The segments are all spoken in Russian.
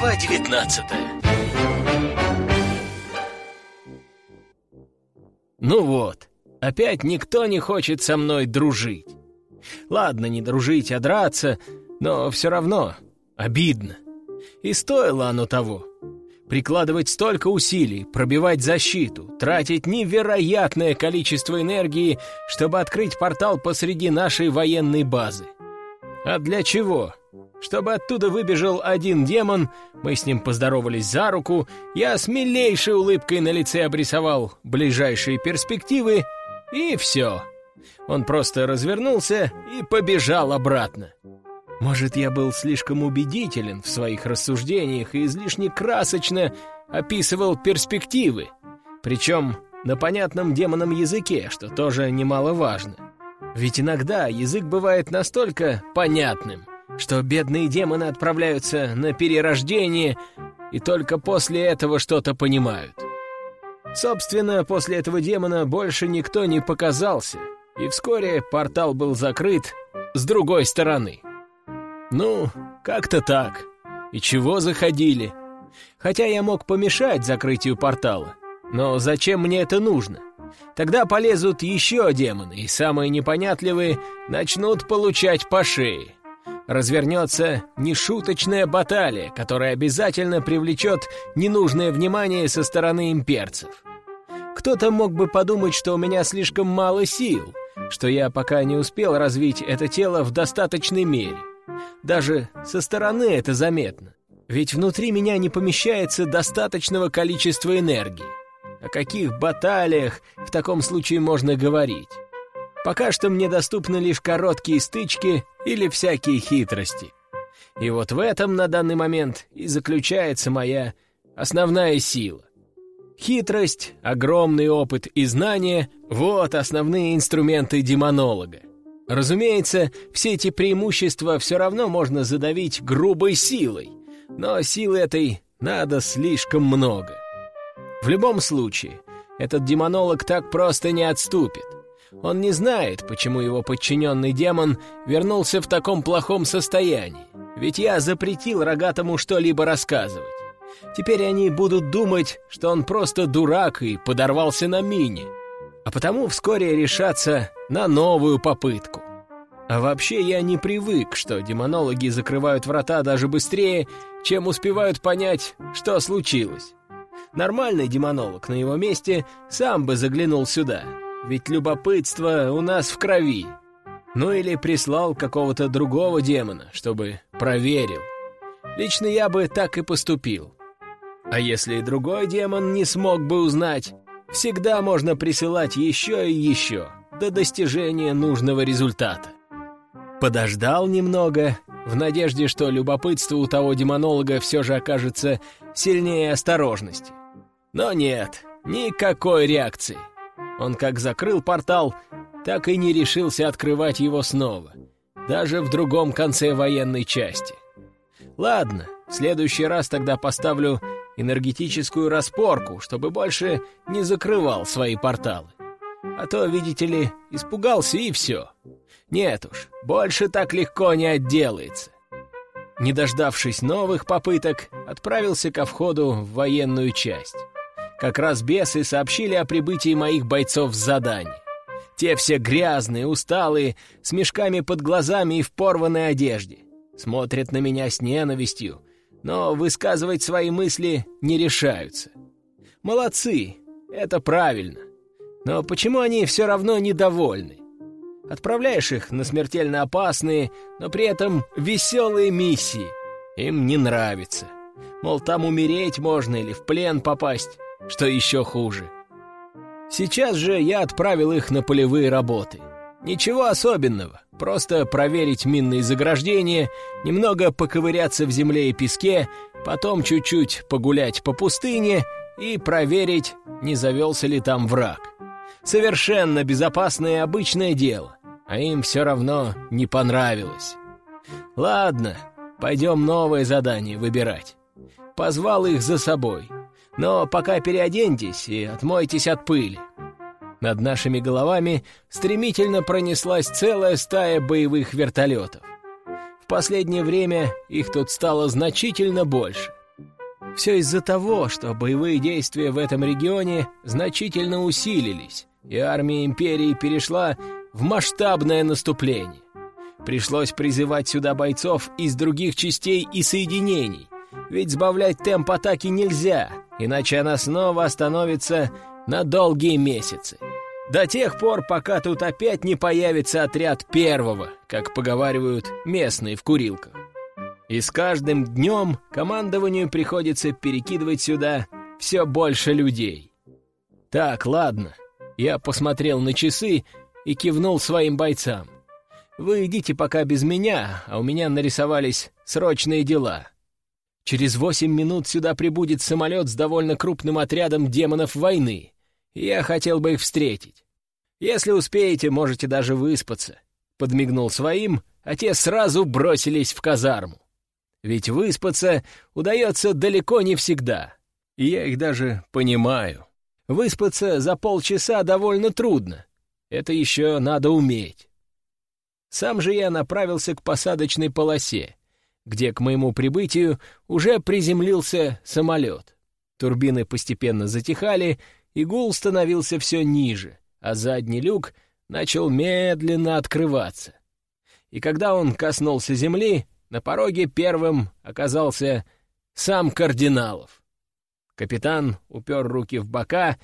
Глава девятнадцатая Ну вот, опять никто не хочет со мной дружить. Ладно, не дружить, а драться, но все равно обидно. И стоило оно того. Прикладывать столько усилий, пробивать защиту, тратить невероятное количество энергии, чтобы открыть портал посреди нашей военной базы. А для чего? Чтобы оттуда выбежал один демон, мы с ним поздоровались за руку, я с милейшей улыбкой на лице обрисовал ближайшие перспективы, и все. Он просто развернулся и побежал обратно. Может, я был слишком убедителен в своих рассуждениях и излишне красочно описывал перспективы, причем на понятном демоном языке, что тоже немаловажно. Ведь иногда язык бывает настолько понятным, что бедные демоны отправляются на перерождение и только после этого что-то понимают. Собственно, после этого демона больше никто не показался, и вскоре портал был закрыт с другой стороны. Ну, как-то так. И чего заходили? Хотя я мог помешать закрытию портала. Но зачем мне это нужно? Тогда полезут еще демоны, и самые непонятливые начнут получать по шее. Развернется нешуточная баталия, которая обязательно привлечет ненужное внимание со стороны имперцев. Кто-то мог бы подумать, что у меня слишком мало сил, что я пока не успел развить это тело в достаточной мере. Даже со стороны это заметно, ведь внутри меня не помещается достаточного количества энергии. О каких баталиях в таком случае можно говорить? Пока что мне доступны лишь короткие стычки или всякие хитрости. И вот в этом на данный момент и заключается моя основная сила. Хитрость, огромный опыт и знания — вот основные инструменты демонолога. Разумеется, все эти преимущества все равно можно задавить грубой силой, но силы этой надо слишком много. В любом случае, этот демонолог так просто не отступит. Он не знает, почему его подчиненный демон вернулся в таком плохом состоянии, ведь я запретил рогатому что-либо рассказывать. Теперь они будут думать, что он просто дурак и подорвался на мине, а потому вскоре решатся на новую попытку. А вообще я не привык, что демонологи закрывают врата даже быстрее, чем успевают понять, что случилось. Нормальный демонолог на его месте сам бы заглянул сюда, ведь любопытство у нас в крови. Ну или прислал какого-то другого демона, чтобы проверил. Лично я бы так и поступил. А если другой демон не смог бы узнать, всегда можно присылать еще и еще до достижения нужного результата. Подождал немного, в надежде, что любопытство у того демонолога все же окажется сильнее осторожности. Но нет, никакой реакции. Он как закрыл портал, так и не решился открывать его снова, даже в другом конце военной части. Ладно, в следующий раз тогда поставлю энергетическую распорку, чтобы больше не закрывал свои порталы. А то, видите ли, испугался и все. Нет уж, больше так легко не отделается. Не дождавшись новых попыток, отправился ко входу в военную часть. Как раз бесы сообщили о прибытии моих бойцов с заданий. Те все грязные, усталые, с мешками под глазами и в порванной одежде. Смотрят на меня с ненавистью, но высказывать свои мысли не решаются. Молодцы, это правильно. Но почему они все равно недовольны? Отправляешь их на смертельно опасные, но при этом веселые миссии. Им не нравится. Мол, там умереть можно или в плен попасть что еще хуже. Сейчас же я отправил их на полевые работы. Ничего особенного, просто проверить минные заграждения, немного поковыряться в земле и песке, потом чуть-чуть погулять по пустыне и проверить, не завелся ли там враг. Совершенно безопасное и обычное дело, а им все равно не понравилось. Ладно, пойдем новое задание выбирать. Позвал их за собой — но пока переоденьтесь и отмойтесь от пыли». Над нашими головами стремительно пронеслась целая стая боевых вертолетов. В последнее время их тут стало значительно больше. Все из-за того, что боевые действия в этом регионе значительно усилились, и армия империи перешла в масштабное наступление. Пришлось призывать сюда бойцов из других частей и соединений, ведь сбавлять темп атаки нельзя, иначе она снова остановится на долгие месяцы. До тех пор, пока тут опять не появится отряд первого, как поговаривают местные в курилках. И с каждым днем командованию приходится перекидывать сюда все больше людей. Так, ладно. Я посмотрел на часы и кивнул своим бойцам. Вы идите пока без меня, а у меня нарисовались срочные дела. Через восемь минут сюда прибудет самолет с довольно крупным отрядом демонов войны, я хотел бы их встретить. Если успеете, можете даже выспаться. Подмигнул своим, а те сразу бросились в казарму. Ведь выспаться удается далеко не всегда. И я их даже понимаю. Выспаться за полчаса довольно трудно. Это еще надо уметь. Сам же я направился к посадочной полосе, где к моему прибытию уже приземлился самолет. Турбины постепенно затихали, и гул становился все ниже, а задний люк начал медленно открываться. И когда он коснулся земли, на пороге первым оказался сам Кардиналов. Капитан упер руки в бока,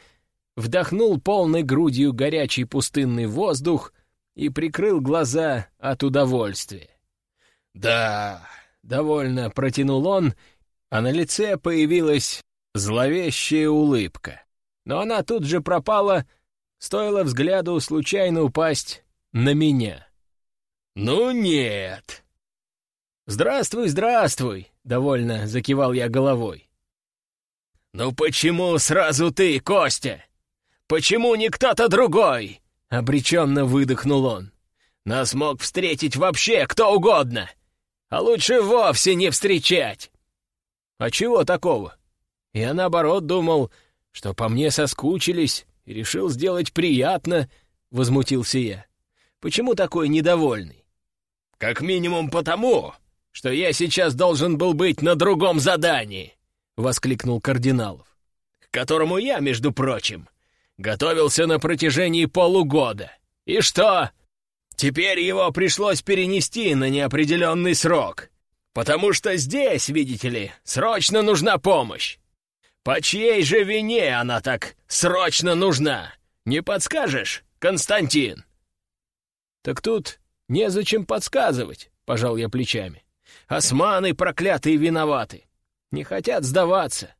вдохнул полной грудью горячий пустынный воздух и прикрыл глаза от удовольствия. «Да», — довольно протянул он, а на лице появилась зловещая улыбка. Но она тут же пропала, стоило взгляду случайно упасть на меня. «Ну нет», «Здравствуй, здравствуй!» — довольно закивал я головой. «Ну почему сразу ты, Костя? Почему не кто-то другой?» — обреченно выдохнул он. «Нас мог встретить вообще кто угодно, а лучше вовсе не встречать!» «А чего такого?» Я, наоборот, думал, что по мне соскучились и решил сделать приятно, — возмутился я. «Почему такой недовольный?» «Как минимум потому, что я сейчас должен был быть на другом задании!» — воскликнул Кардиналов. «К которому я, между прочим, готовился на протяжении полугода. И что? Теперь его пришлось перенести на неопределенный срок, потому что здесь, видите ли, срочно нужна помощь. По чьей же вине она так срочно нужна? Не подскажешь, Константин?» «Так тут незачем подсказывать», — пожал я плечами. Османы проклятые виноваты. Не хотят сдаваться.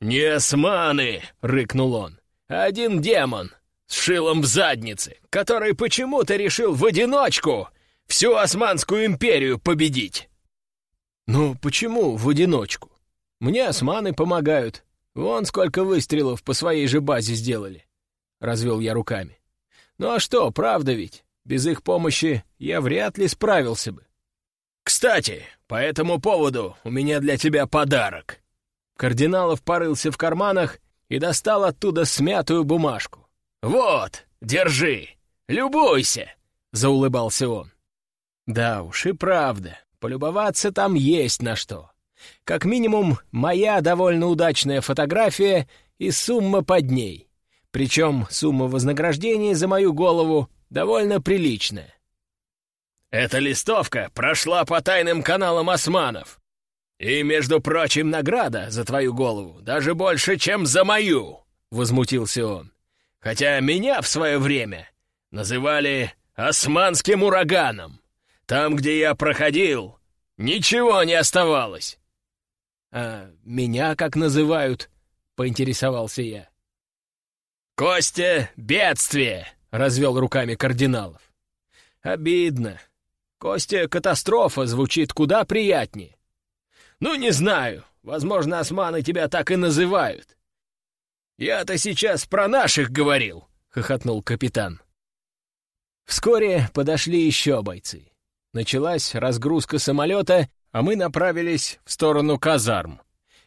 «Не османы!» — рыкнул он. «Один демон с шилом в заднице, который почему-то решил в одиночку всю Османскую империю победить». «Ну, почему в одиночку? Мне османы помогают. Вон сколько выстрелов по своей же базе сделали». Развел я руками. «Ну а что, правда ведь? Без их помощи я вряд ли справился бы. «Кстати, по этому поводу у меня для тебя подарок». Кардиналов порылся в карманах и достал оттуда смятую бумажку. «Вот, держи, любуйся!» — заулыбался он. «Да уж и правда, полюбоваться там есть на что. Как минимум, моя довольно удачная фотография и сумма под ней. Причем сумма вознаграждения за мою голову довольно приличная. Эта листовка прошла по тайным каналам османов. И, между прочим, награда за твою голову даже больше, чем за мою, — возмутился он. Хотя меня в свое время называли османским ураганом. Там, где я проходил, ничего не оставалось. — А меня как называют? — поинтересовался я. «Костя — бедствие!» — развел руками кардиналов. «Обидно. Костя, катастрофа звучит куда приятнее. Ну, не знаю, возможно, османы тебя так и называют. Я-то сейчас про наших говорил, — хохотнул капитан. Вскоре подошли еще бойцы. Началась разгрузка самолета, а мы направились в сторону казарм.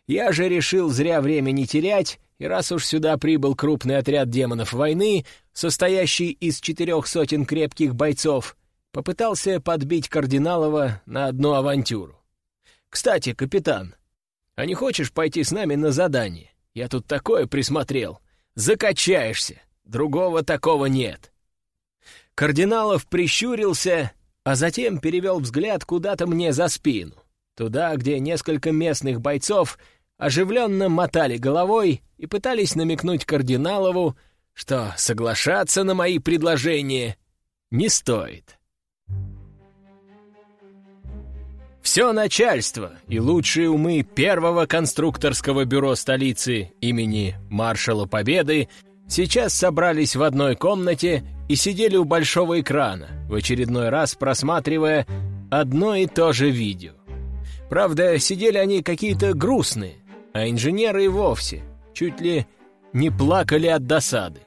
Я же решил зря время не терять, и раз уж сюда прибыл крупный отряд демонов войны, состоящий из четырех сотен крепких бойцов, попытался подбить Кардиналова на одну авантюру. «Кстати, капитан, А не хочешь пойти с нами на задание? Я тут такое присмотрел. Закачаешься. Другого такого нет». Кардиналов прищурился, а затем перевел взгляд куда-то мне за спину, туда, где несколько местных бойцов оживленно мотали головой и пытались намекнуть кардиналову, что соглашаться на мои предложения не стоит. Все начальство и лучшие умы первого конструкторского бюро столицы имени маршала Победы сейчас собрались в одной комнате и сидели у большого экрана, в очередной раз просматривая одно и то же видео. Правда, сидели они какие-то грустные, а инженеры и вовсе чуть ли не плакали от досады.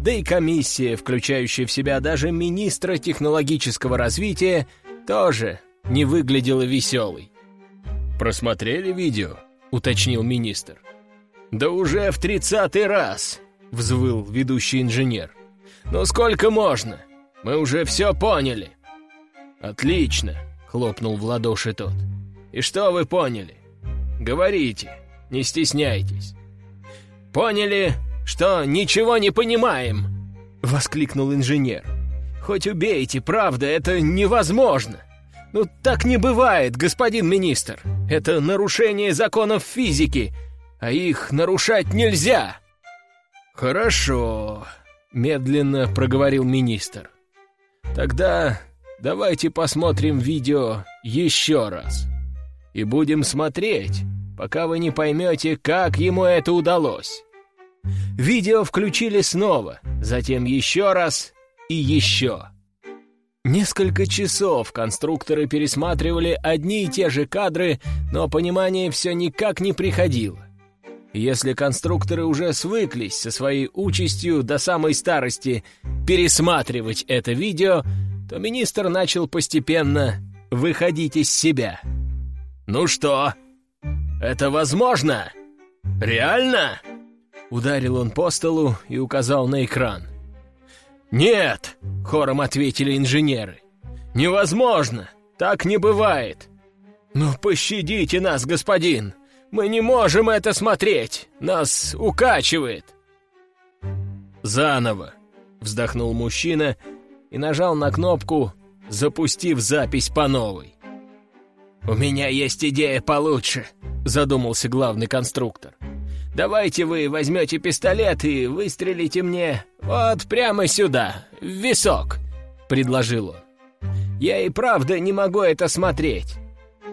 Да и комиссия, включающая в себя даже министра технологического развития, тоже не выглядела веселой. «Просмотрели видео?» — уточнил министр. «Да уже в тридцатый раз!» — взвыл ведущий инженер. «Ну сколько можно? Мы уже все поняли!» «Отлично!» — хлопнул в ладоши тот. «И что вы поняли? Говорите, не стесняйтесь!» «Поняли, что ничего не понимаем!» — воскликнул инженер. «Хоть убейте, правда, это невозможно!» «Ну, так не бывает, господин министр! Это нарушение законов физики, а их нарушать нельзя!» «Хорошо», — медленно проговорил министр. «Тогда давайте посмотрим видео еще раз. И будем смотреть, пока вы не поймете, как ему это удалось». Видео включили снова, затем еще раз и еще. Несколько часов конструкторы пересматривали одни и те же кадры, но понимание все никак не приходило. Если конструкторы уже свыклись со своей участью до самой старости пересматривать это видео, то министр начал постепенно выходить из себя. «Ну что, это возможно? Реально?» Ударил он по столу и указал на экран. «Нет!» — хором ответили инженеры. «Невозможно! Так не бывает!» «Ну, пощадите нас, господин! Мы не можем это смотреть! Нас укачивает!» «Заново!» — вздохнул мужчина и нажал на кнопку, запустив запись по новой. «У меня есть идея получше», — задумался главный конструктор. Давайте вы возьмете пистолет и выстрелите мне вот прямо сюда, в висок», — предложил он. «Я и правда не могу это смотреть».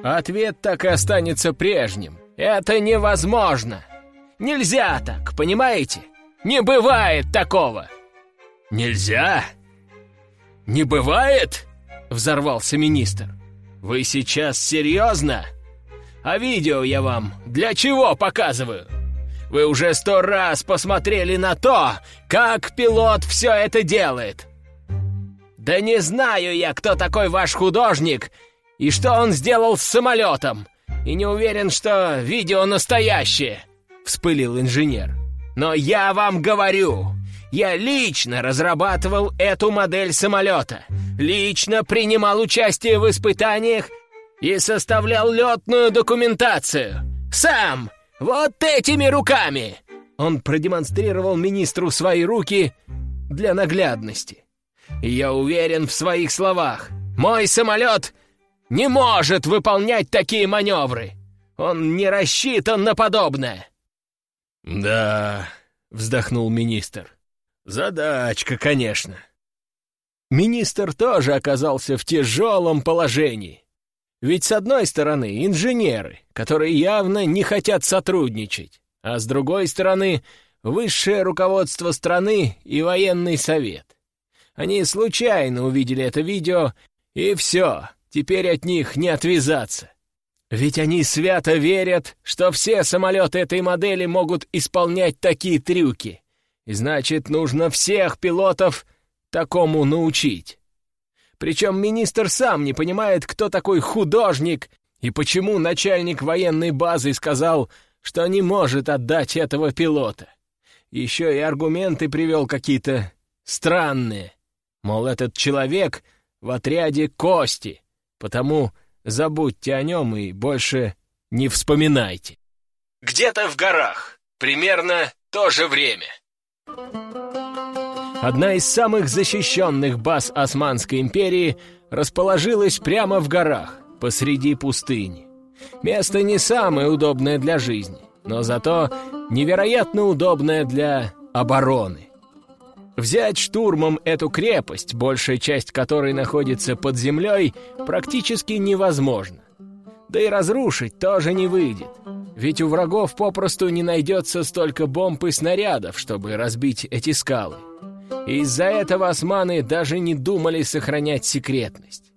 Ответ так и останется прежним. «Это невозможно! Нельзя так, понимаете? Не бывает такого!» «Нельзя? Не бывает?» — взорвался министр. «Вы сейчас серьезно? А видео я вам для чего показываю?» Вы уже сто раз посмотрели на то, как пилот все это делает. Да не знаю я, кто такой ваш художник и что он сделал с самолетом. И не уверен, что видео настоящее, вспылил инженер. Но я вам говорю, я лично разрабатывал эту модель самолета, лично принимал участие в испытаниях и составлял летную документацию. Сам! «Вот этими руками!» Он продемонстрировал министру свои руки для наглядности. Я уверен в своих словах. Мой самолет не может выполнять такие маневры. Он не рассчитан на подобное. «Да», — вздохнул министр, — «задачка, конечно». Министр тоже оказался в тяжелом положении. Ведь с одной стороны инженеры, которые явно не хотят сотрудничать, а с другой стороны высшее руководство страны и военный совет. Они случайно увидели это видео, и все, теперь от них не отвязаться. Ведь они свято верят, что все самолеты этой модели могут исполнять такие трюки. И значит, нужно всех пилотов такому научить. Причем министр сам не понимает, кто такой художник и почему начальник военной базы сказал, что не может отдать этого пилота. Еще и аргументы привел какие-то странные. Мол, этот человек в отряде Кости, потому забудьте о нем и больше не вспоминайте. Где-то в горах, примерно то же время. Одна из самых защищенных баз Османской империи расположилась прямо в горах, посреди пустыни. Место не самое удобное для жизни, но зато невероятно удобное для обороны. Взять штурмом эту крепость, большая часть которой находится под землей, практически невозможно. Да и разрушить тоже не выйдет. Ведь у врагов попросту не найдется столько бомб и снарядов, чтобы разбить эти скалы. Из-за этого османы даже не думали сохранять секретность.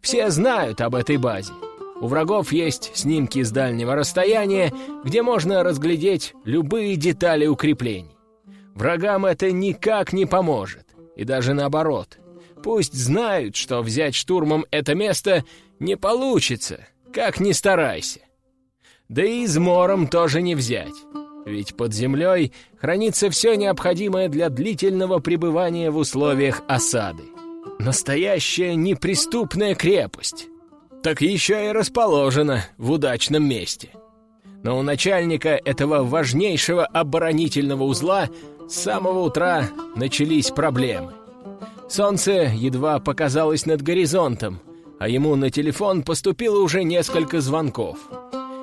Все знают об этой базе. У врагов есть снимки с дальнего расстояния, где можно разглядеть любые детали укреплений. Врагам это никак не поможет. И даже наоборот. Пусть знают, что взять штурмом это место не получится, как ни старайся. Да и измором тоже не взять. Ведь под землей хранится все необходимое для длительного пребывания в условиях осады. Настоящая неприступная крепость. Так еще и расположена в удачном месте. Но у начальника этого важнейшего оборонительного узла с самого утра начались проблемы. Солнце едва показалось над горизонтом, а ему на телефон поступило уже несколько звонков.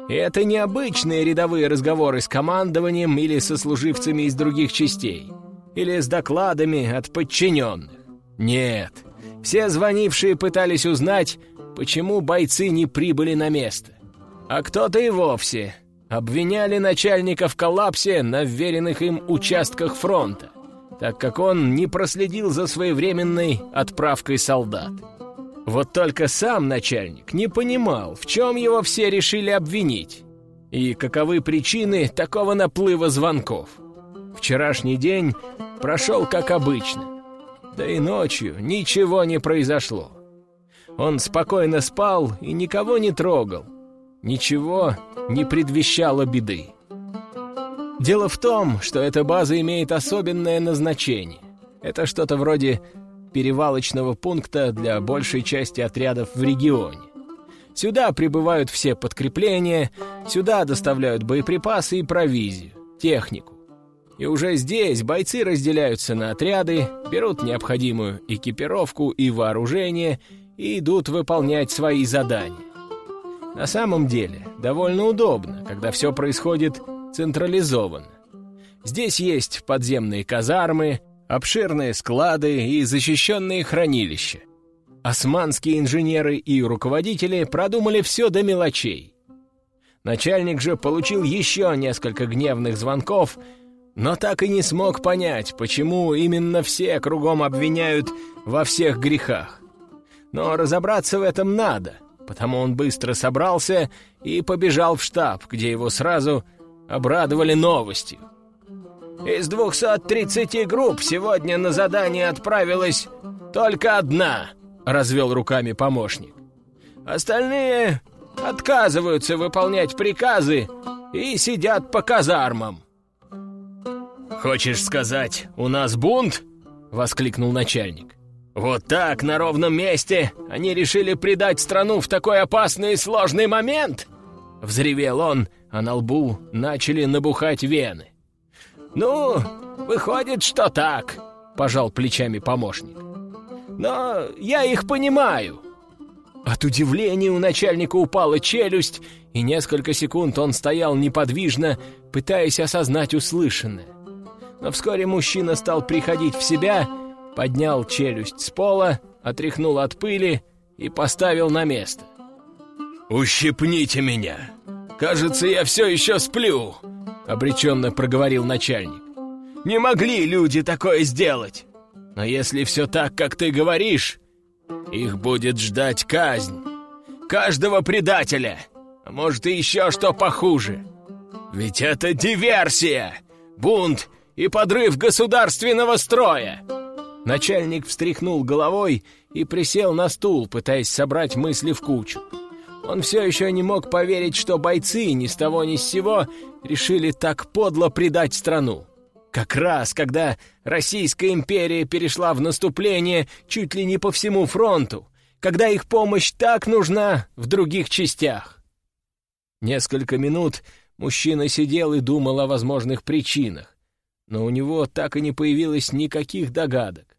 Это не обычные рядовые разговоры с командованием или со служивцами из других частей, или с докладами от подчиненных. Нет, все звонившие пытались узнать, почему бойцы не прибыли на место. А кто-то и вовсе обвиняли начальника в коллапсе на вверенных им участках фронта, так как он не проследил за своевременной отправкой солдат. Вот только сам начальник не понимал, в чем его все решили обвинить, и каковы причины такого наплыва звонков. Вчерашний день прошел как обычно, да и ночью ничего не произошло. Он спокойно спал и никого не трогал, ничего не предвещало беды. Дело в том, что эта база имеет особенное назначение. Это что-то вроде перевалочного пункта для большей части отрядов в регионе. Сюда прибывают все подкрепления, сюда доставляют боеприпасы и провизию, технику. И уже здесь бойцы разделяются на отряды, берут необходимую экипировку и вооружение и идут выполнять свои задания. На самом деле, довольно удобно, когда все происходит централизованно. Здесь есть подземные казармы, обширные склады и защищенные хранилища. Османские инженеры и руководители продумали все до мелочей. Начальник же получил еще несколько гневных звонков, но так и не смог понять, почему именно все кругом обвиняют во всех грехах. Но разобраться в этом надо. Потому он быстро собрался и побежал в штаб, где его сразу обрадовали новостью. Из 230 групп сегодня на задание отправилась только одна, развел руками помощник. Остальные отказываются выполнять приказы и сидят по казармам. «Хочешь сказать, у нас бунт?» — воскликнул начальник. Вот так, на ровном месте, они решили предать страну в такой опасный и сложный момент? Взревел он, а на лбу начали набухать вены. «Ну, выходит, что так», — пожал плечами помощник. «Но я их понимаю». От удивления у начальника упала челюсть, и несколько секунд он стоял неподвижно, пытаясь осознать услышанное. Но вскоре мужчина стал приходить в себя — поднял челюсть с пола, отряхнул от пыли и поставил на место. «Ущипните меня! Кажется, я все еще сплю!» — обреченно проговорил начальник. «Не могли люди такое сделать! Но если все так, как ты говоришь, их будет ждать казнь. Каждого предателя, а может и еще что похуже. Ведь это диверсия, бунт и подрыв государственного строя!» Начальник встряхнул головой и присел на стул, пытаясь собрать мысли в кучу. Он все еще не мог поверить, что бойцы ни с того ни с сего решили так подло предать страну. Как раз, когда Российская империя перешла в наступление чуть ли не по всему фронту, когда их помощь так нужна в других частях. Несколько минут мужчина сидел и думал о возможных причинах, но у него так и не появилось никаких догадок.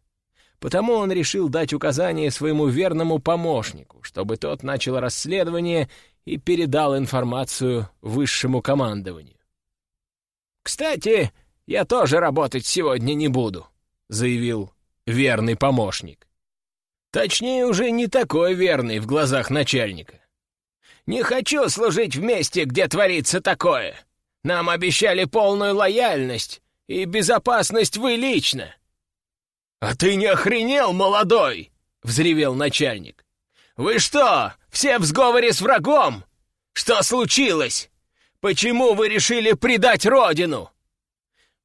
Потому он решил дать указание своему верному помощнику, чтобы тот начал расследование и передал информацию высшему командованию. «Кстати, я тоже работать сегодня не буду», — заявил верный помощник. Точнее, уже не такой верный в глазах начальника. «Не хочу служить в месте, где творится такое. Нам обещали полную лояльность и безопасность вы лично». «А ты не охренел, молодой?» — взревел начальник. «Вы что, все в сговоре с врагом? Что случилось? Почему вы решили предать родину?»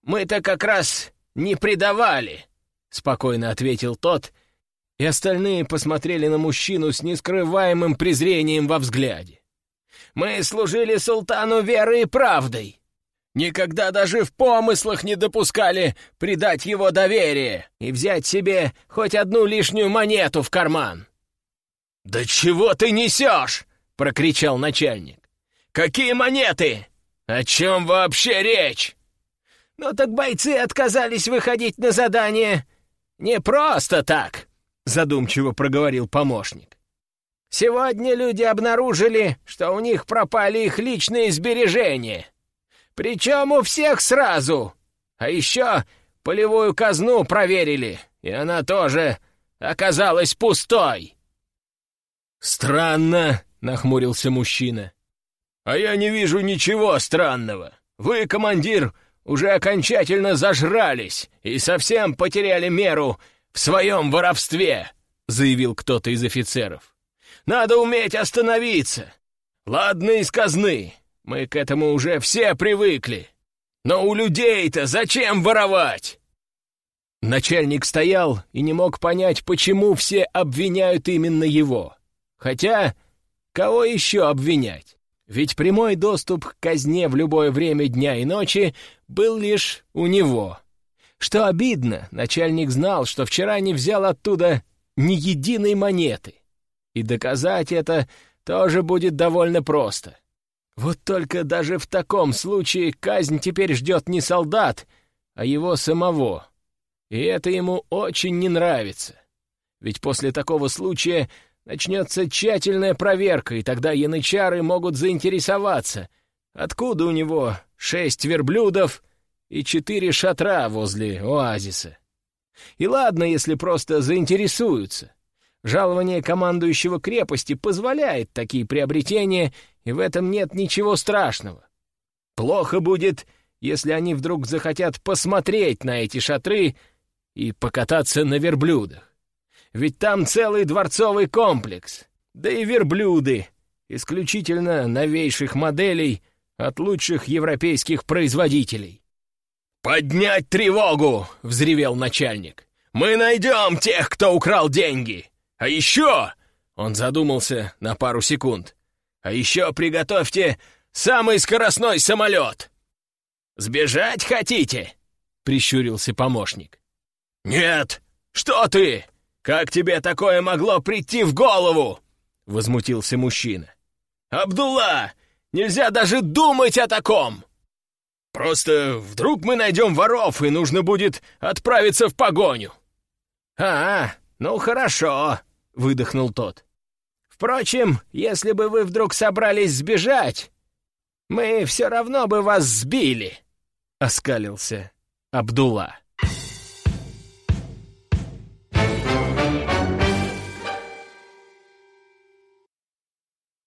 «Мы-то как раз не предавали», — спокойно ответил тот, и остальные посмотрели на мужчину с нескрываемым презрением во взгляде. «Мы служили султану верой и правдой. Никогда даже в помыслах не допускали предать его доверие и взять себе хоть одну лишнюю монету в карман. «Да чего ты несешь?» — прокричал начальник. «Какие монеты? О чем вообще речь?» «Ну так бойцы отказались выходить на задание не просто так», — задумчиво проговорил помощник. «Сегодня люди обнаружили, что у них пропали их личные сбережения. Причем у всех сразу. А еще полевую казну проверили, и она тоже оказалась пустой». «Странно», — нахмурился мужчина. «А я не вижу ничего странного. Вы, командир, уже окончательно зажрались и совсем потеряли меру в своем воровстве», — заявил кто-то из офицеров. «Надо уметь остановиться. Ладно, из казны. Мы к этому уже все привыкли. Но у людей-то зачем воровать?» Начальник стоял и не мог понять, почему все обвиняют именно его. Хотя, кого еще обвинять? Ведь прямой доступ к казне в любое время дня и ночи был лишь у него. Что обидно, начальник знал, что вчера не взял оттуда ни единой монеты. И доказать это тоже будет довольно просто. Вот только даже в таком случае казнь теперь ждет не солдат, а его самого. И это ему очень не нравится. Ведь после такого случая Начнется тщательная проверка, и тогда янычары могут заинтересоваться, откуда у него шесть верблюдов и четыре шатра возле оазиса. И ладно, если просто заинтересуются. Жалование командующего крепости позволяет такие приобретения, и в этом нет ничего страшного. Плохо будет, если они вдруг захотят посмотреть на эти шатры и покататься на верблюдах ведь там целый дворцовый комплекс. Да и верблюды, исключительно новейших моделей от лучших европейских производителей. «Поднять тревогу!» — взревел начальник. «Мы найдем тех, кто украл деньги! А еще...» — он задумался на пару секунд. «А еще приготовьте самый скоростной самолет!» «Сбежать хотите?» — прищурился помощник. «Нет! Что ты? «Как тебе такое могло прийти в голову?» — возмутился мужчина. «Абдулла, нельзя даже думать о таком!» «Просто вдруг мы найдем воров, и нужно будет отправиться в погоню». «А, ну хорошо», — выдохнул тот. «Впрочем, если бы вы вдруг собрались сбежать, мы все равно бы вас сбили», — оскалился Абдулла.